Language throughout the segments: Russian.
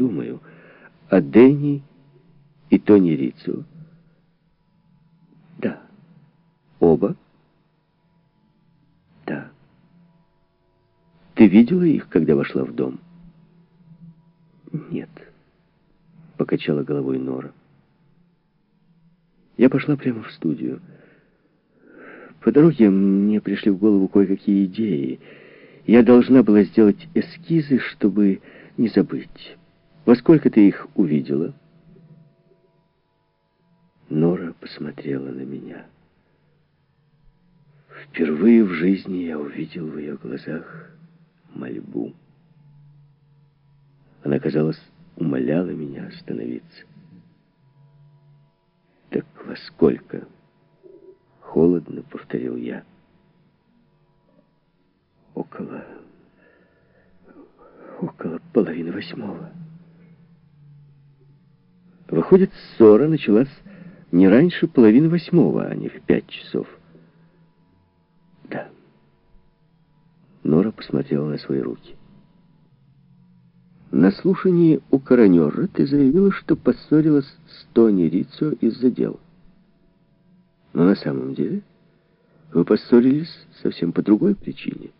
думаю о Дэнни и Тони Рицу. Да. Оба? Да. Ты видела их, когда вошла в дом? Нет. Покачала головой Нора. Я пошла прямо в студию. По дороге мне пришли в голову кое-какие идеи. Я должна была сделать эскизы, чтобы не забыть. Во сколько ты их увидела? Нора посмотрела на меня. Впервые в жизни я увидел в ее глазах мольбу. Она, казалось, умоляла меня остановиться. «Так во сколько?» «Холодно», — повторил я. «Около... около половины восьмого». Выходит, ссора началась не раньше половины восьмого, а не в пять часов. Да. Нора посмотрела на свои руки. На слушании у коронера ты заявила, что поссорилась с Тони Рицо из-за дел. Но на самом деле вы поссорились совсем по другой причине.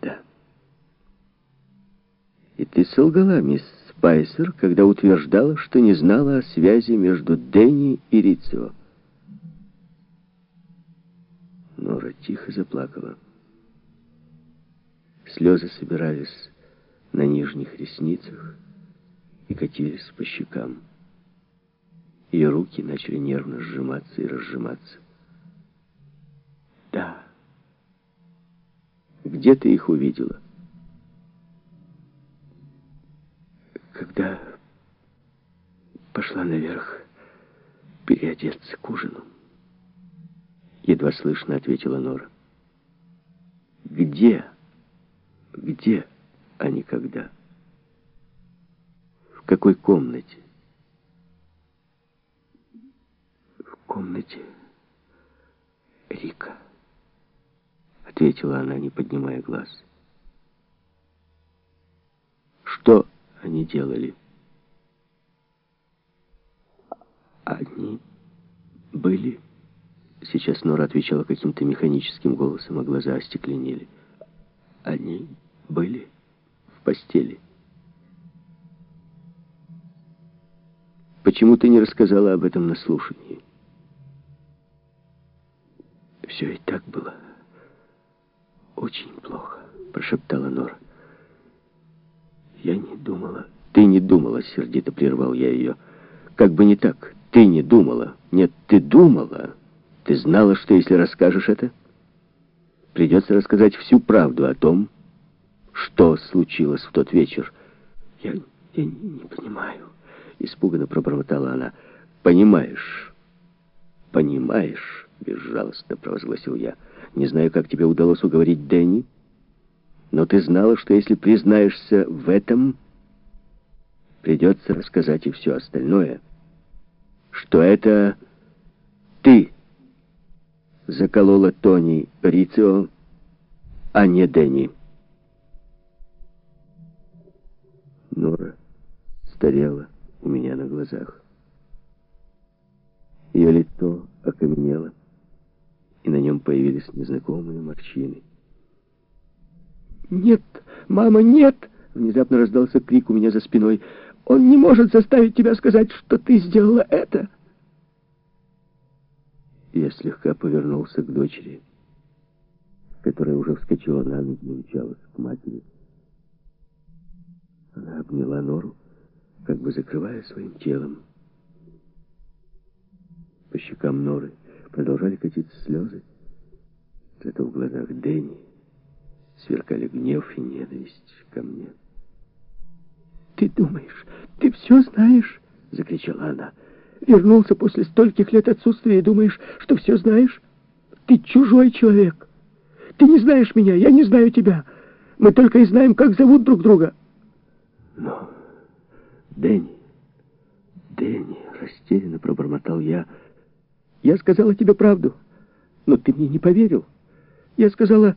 Да. И ты солгала, мисс Спайсер, когда утверждала, что не знала о связи между Дэнни и Рицио. Нора тихо заплакала. Слезы собирались на нижних ресницах и катились по щекам. Ее руки начали нервно сжиматься и разжиматься. «Да. Где ты их увидела?» Когда пошла наверх переодеться к ужину. Едва слышно ответила Нора. Где? Где, а не когда? В какой комнате? В комнате Рика, ответила она, не поднимая глаз. Что они делали. Они были... Сейчас Нора отвечала каким-то механическим голосом, а глаза остекленели. Они были в постели. Почему ты не рассказала об этом на слушании? Все и так было очень плохо, прошептала Нора. Я не думала. Ты не думала, сердито прервал я ее. Как бы не так. Ты не думала. Нет, ты думала. Ты знала, что если расскажешь это, придется рассказать всю правду о том, что случилось в тот вечер. Я, я не понимаю, испуганно пробормотала она. Понимаешь, понимаешь, безжалостно провозгласил я. Не знаю, как тебе удалось уговорить Дэнни, но ты знала, что если признаешься в этом, придется рассказать и все остальное. Что это ты заколола Тони Рицио, а не Дэнни. Нора старела у меня на глазах. Ее лицо окаменело, и на нем появились незнакомые морщины. «Нет, мама, нет!» Внезапно раздался крик у меня за спиной. «Он не может заставить тебя сказать, что ты сделала это!» Я слегка повернулся к дочери, которая уже вскочила на ноги и умчалась к матери. Она обняла Нору, как бы закрывая своим телом. По щекам Норы продолжали катиться слезы. Это в глазах Дэнни сверкали гнев и ненависть ко мне. «Ты думаешь, ты все знаешь?» — закричала она. «Вернулся после стольких лет отсутствия и думаешь, что все знаешь? Ты чужой человек. Ты не знаешь меня, я не знаю тебя. Мы только и знаем, как зовут друг друга». «Но, Дэнни, Дэнни!» — растерянно пробормотал я. «Я сказала тебе правду, но ты мне не поверил. Я сказала,